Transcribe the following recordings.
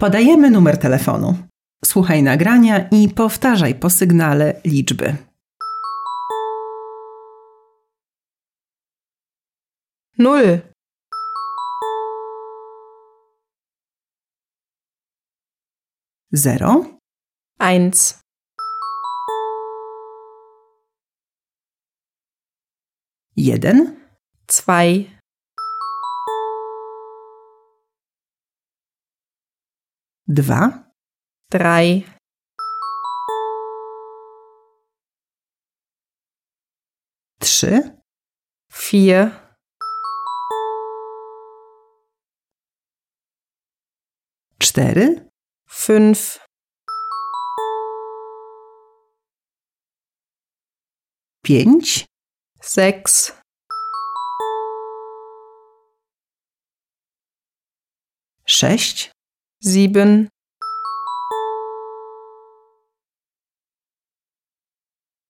Podajemy numer telefonu. Słuchaj nagrania i powtarzaj po sygnale liczby. Null, Zero, eins, jeden, zwei, dwa, drei, trzy, vier, cztery, fünf, pięć, sechs, sześć, sieben,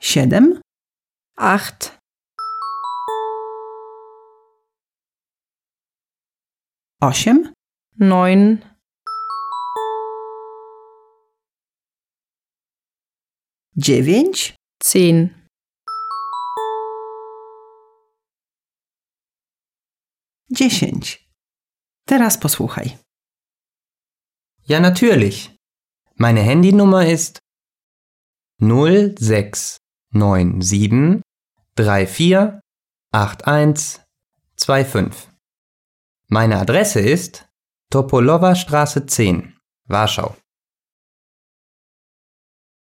siedem, acht, osiem, neun, dziewięć, zehn, dziesięć. Teraz posłuchaj. Ja, natürlich. Meine Handynummer ist 0697 34 81 25. Meine Adresse ist Topolowa Straße 10, Warschau.